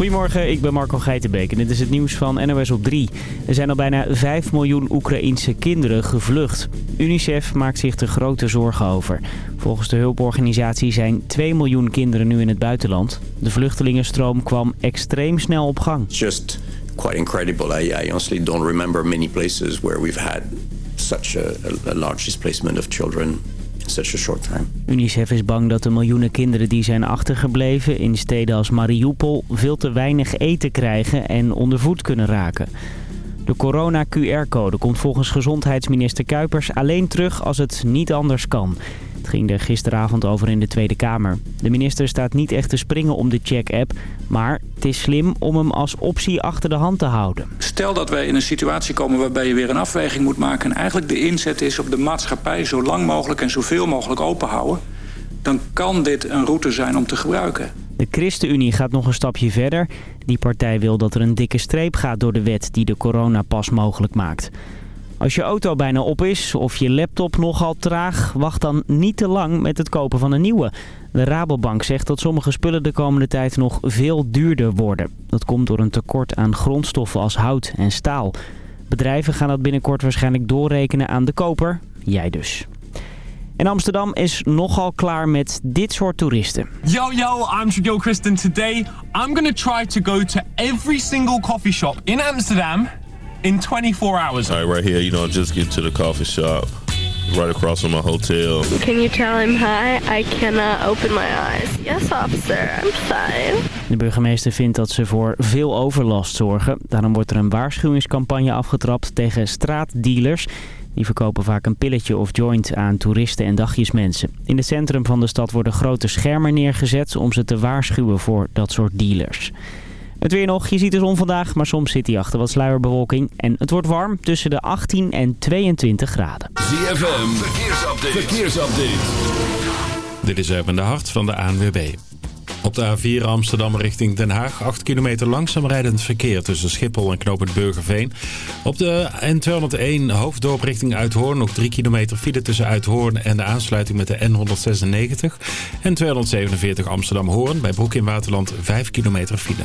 Goedemorgen, ik ben Marco Geitenbeek en dit is het nieuws van NOS op 3. Er zijn al bijna 5 miljoen Oekraïense kinderen gevlucht. UNICEF maakt zich er grote zorgen over. Volgens de hulporganisatie zijn 2 miljoen kinderen nu in het buitenland. De vluchtelingenstroom kwam extreem snel op gang. Just quite incredible. I, I honestly don't remember many places where we've had such a, a large displacement of children UNICEF is bang dat de miljoenen kinderen die zijn achtergebleven in steden als Mariupol veel te weinig eten krijgen en onder voet kunnen raken. De corona-QR-code komt volgens gezondheidsminister Kuipers alleen terug als het niet anders kan. Het ging er gisteravond over in de Tweede Kamer. De minister staat niet echt te springen om de check-app, maar het is slim om hem als optie achter de hand te houden. Stel dat wij in een situatie komen waarbij je weer een afweging moet maken... en eigenlijk de inzet is op de maatschappij zo lang mogelijk en zoveel mogelijk open houden... dan kan dit een route zijn om te gebruiken. De ChristenUnie gaat nog een stapje verder. Die partij wil dat er een dikke streep gaat door de wet die de coronapas mogelijk maakt. Als je auto bijna op is of je laptop nogal traag, wacht dan niet te lang met het kopen van een nieuwe. De Rabobank zegt dat sommige spullen de komende tijd nog veel duurder worden. Dat komt door een tekort aan grondstoffen als hout en staal. Bedrijven gaan dat binnenkort waarschijnlijk doorrekenen aan de koper. Jij dus. En Amsterdam is nogal klaar met dit soort toeristen. Yo, yo, I'm Shaquille Kristen. Today, I'm gonna try to go to every single coffee shop in Amsterdam in 24 hours. All right, right here, you know, just get to the coffee shop right across from my hotel. Can you tell him hi? I cannot open my eyes. Yes, officer, I'm fine. De burgemeester vindt dat ze voor veel overlast zorgen. Daarom wordt er een waarschuwingscampagne afgetrapt tegen straatdealers. Die verkopen vaak een pilletje of joint aan toeristen en dagjesmensen. In het centrum van de stad worden grote schermen neergezet om ze te waarschuwen voor dat soort dealers. Het weer nog, je ziet de zon vandaag, maar soms zit hij achter wat sluierbewolking. En het wordt warm tussen de 18 en 22 graden. ZFM, verkeersupdate. verkeersupdate. Dit is even de hart van de ANWB. Op de A4 Amsterdam richting Den Haag. 8 kilometer langzaam rijdend verkeer tussen Schiphol en Knopend Burgerveen. Op de N201 hoofddorp richting Uithoorn. Nog 3 kilometer file tussen Uithoorn en de aansluiting met de N196. En 247 Amsterdam-Hoorn. Bij Broek in Waterland 5 kilometer file.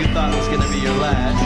You thought it was going to be your last,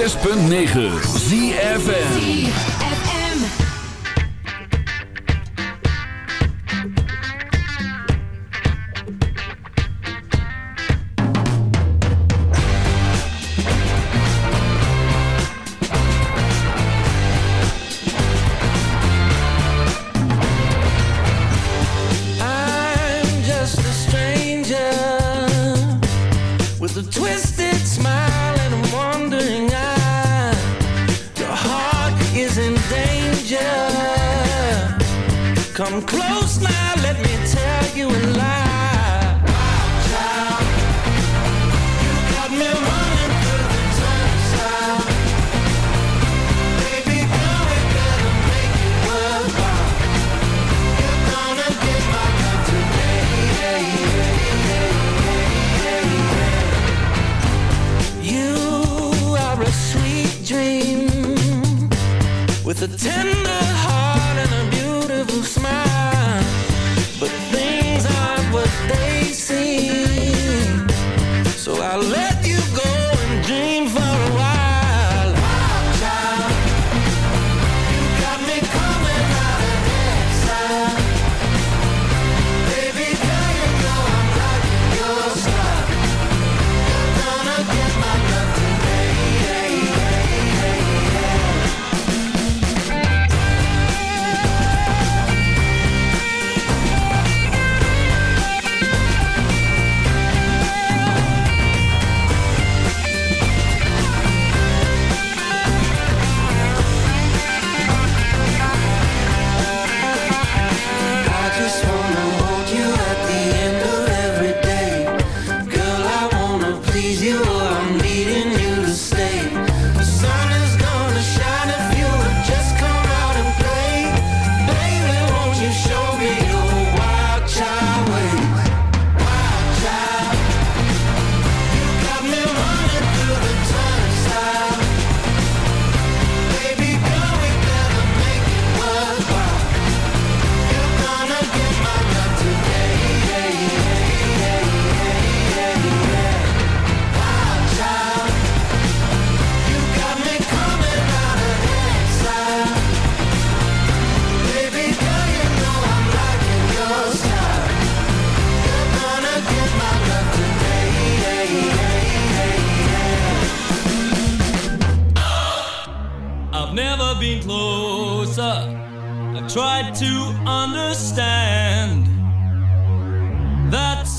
6.9 ZFN The a tender.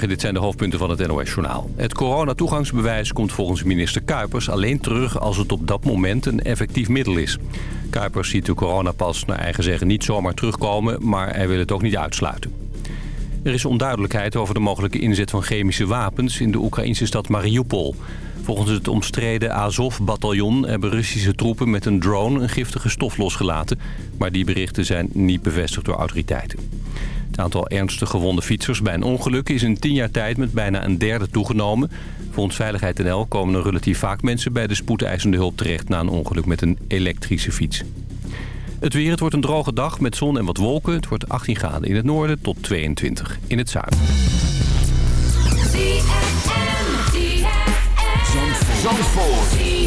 Dit zijn de hoofdpunten van het NOS-journaal. Het coronatoegangsbewijs komt volgens minister Kuipers alleen terug als het op dat moment een effectief middel is. Kuipers ziet de coronapas naar eigen zeggen niet zomaar terugkomen, maar hij wil het ook niet uitsluiten. Er is onduidelijkheid over de mogelijke inzet van chemische wapens in de Oekraïnse stad Mariupol. Volgens het omstreden Azov-bataljon hebben Russische troepen met een drone een giftige stof losgelaten. Maar die berichten zijn niet bevestigd door autoriteiten. Het aantal ernstig gewonde fietsers bij een ongeluk is in tien jaar tijd met bijna een derde toegenomen. Volgens Veiligheid NL komen er relatief vaak mensen bij de spoedeisende hulp terecht na een ongeluk met een elektrische fiets. Het weer, het wordt een droge dag met zon en wat wolken. Het wordt 18 graden in het noorden tot 22 in het zuiden. Zandvoort.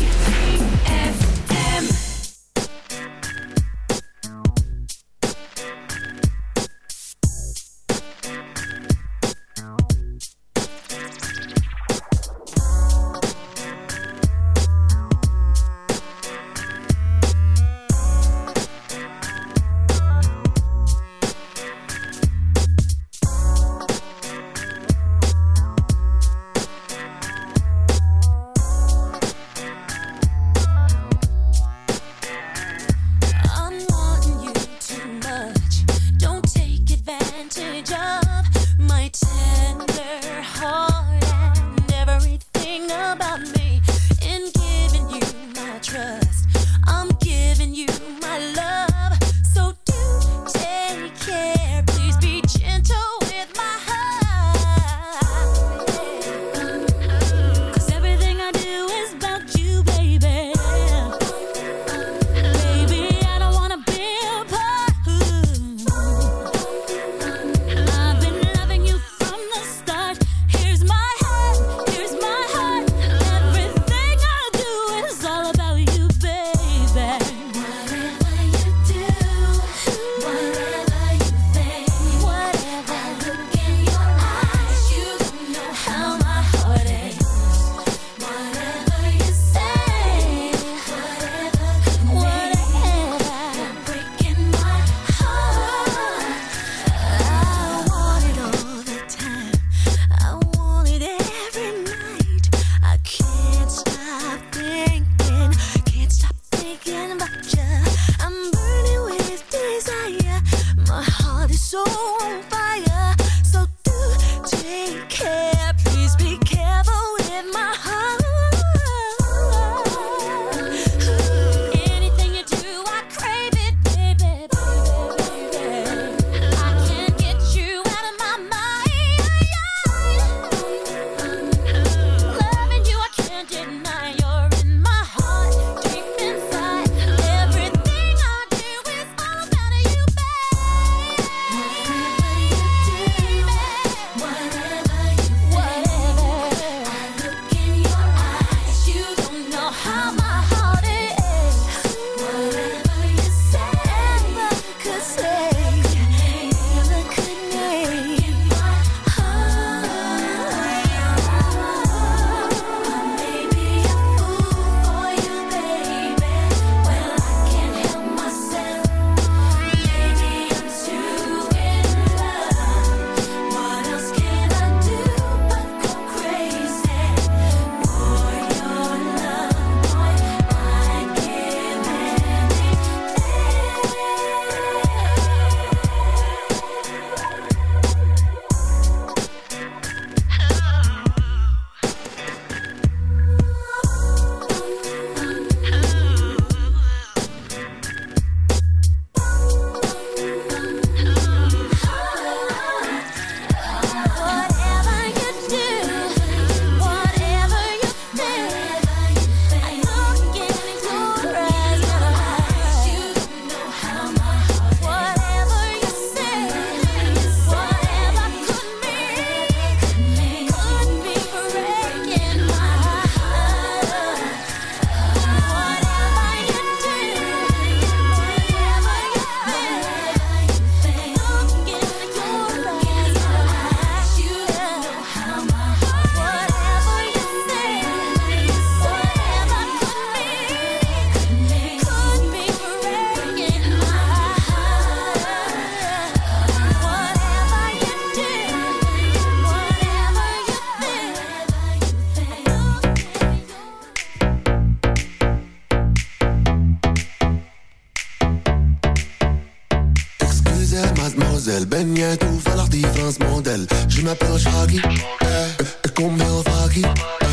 Ben jij toevallig die Frans model? Je m'appelle Shaggy, eh, ik kom heel vaak hier. Eh,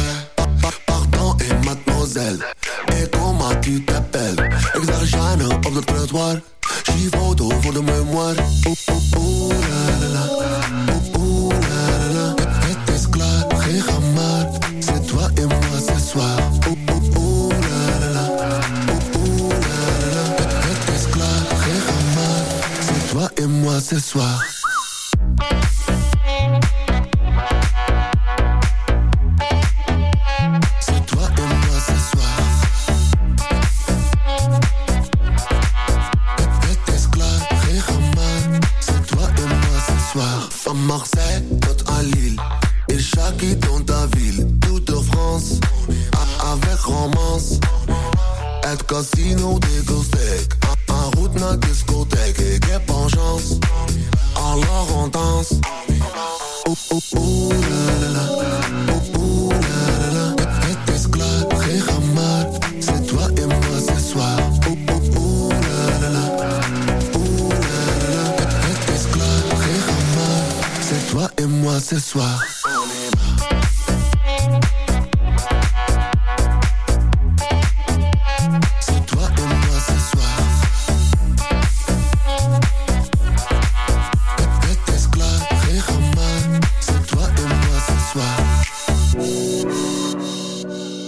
pa pardon et mademoiselle, ik comment tu t'appelles? Ik zag Jeanne op de trottoir.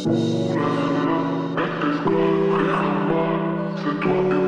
C'est toi et moi.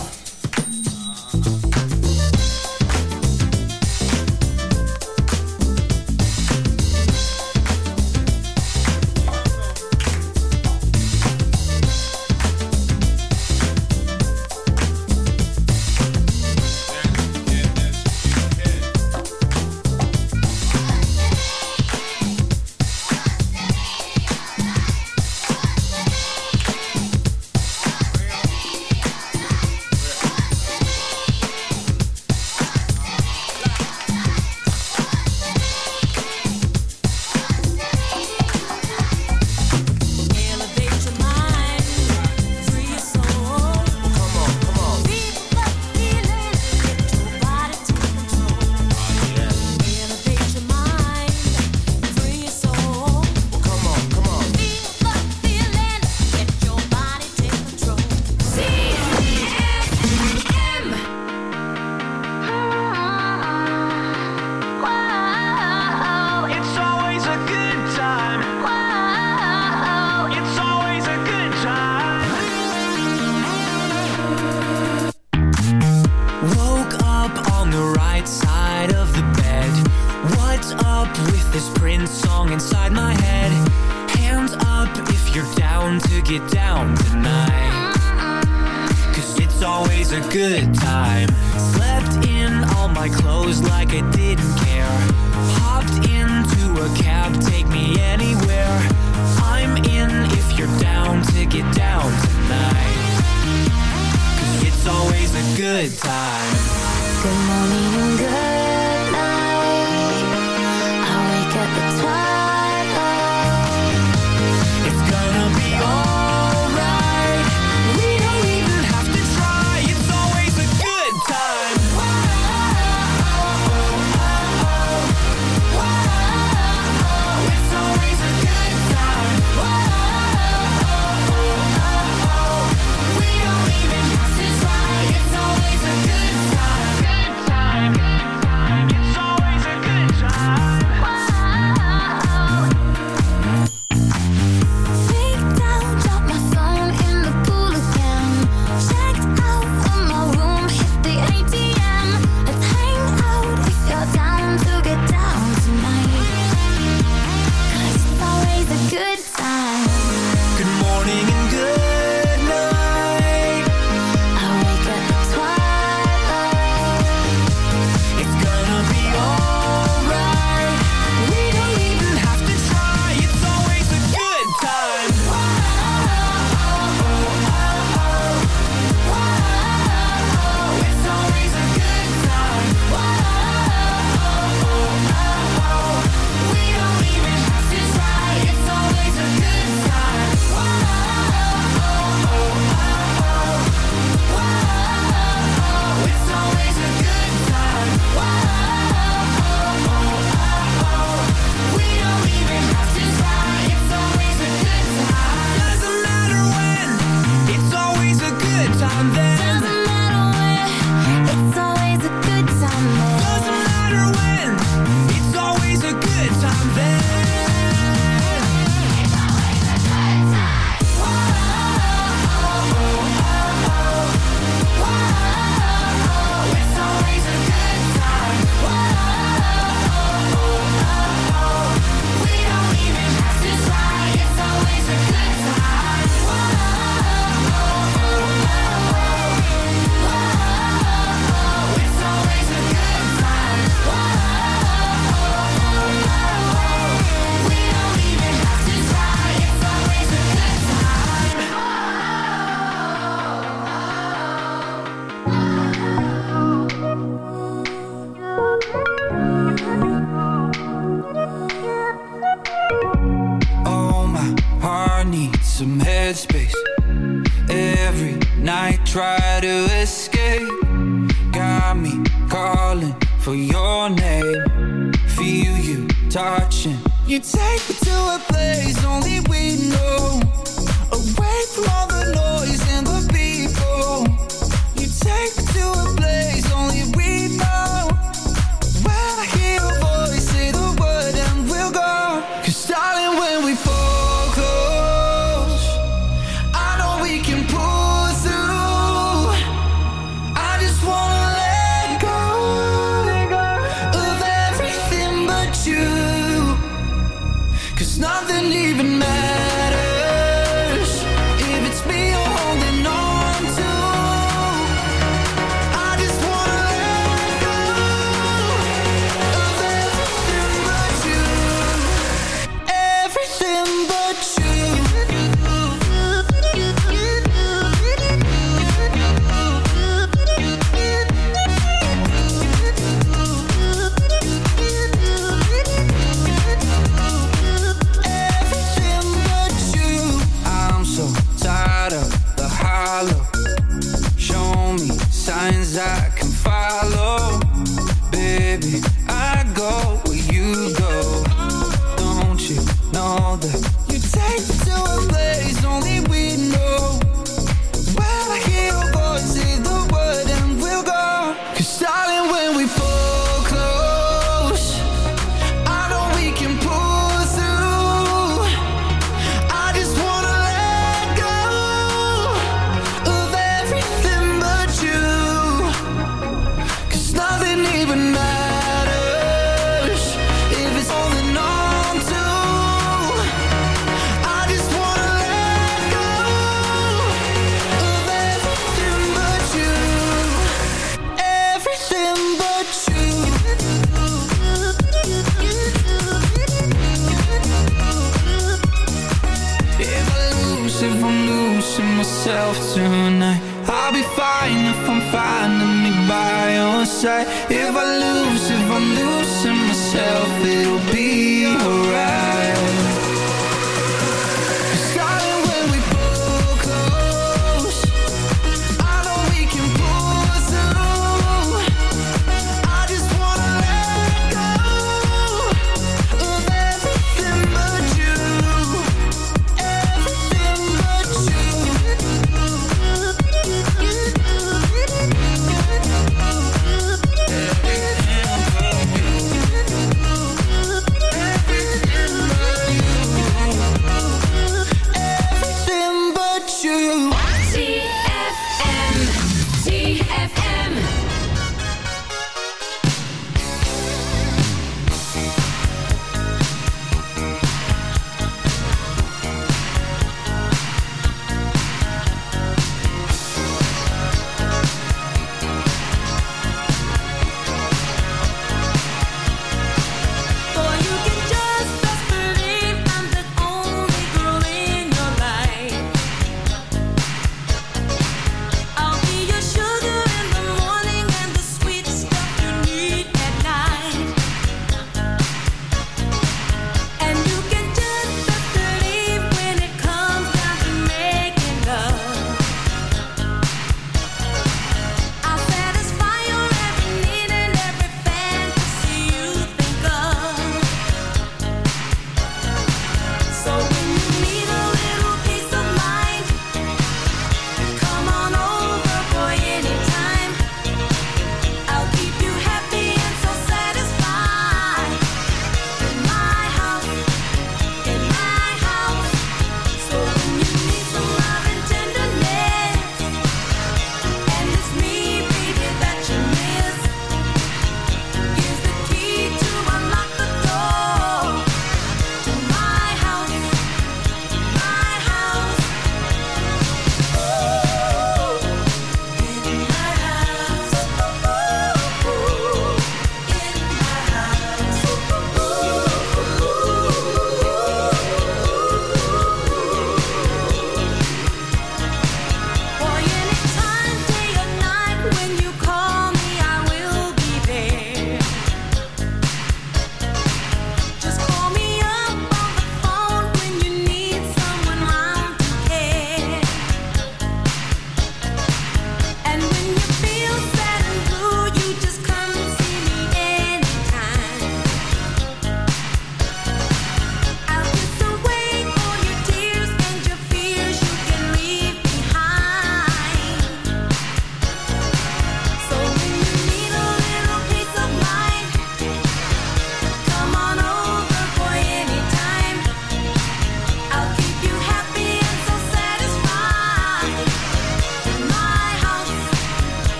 You take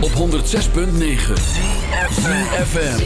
Op 106.9 FM.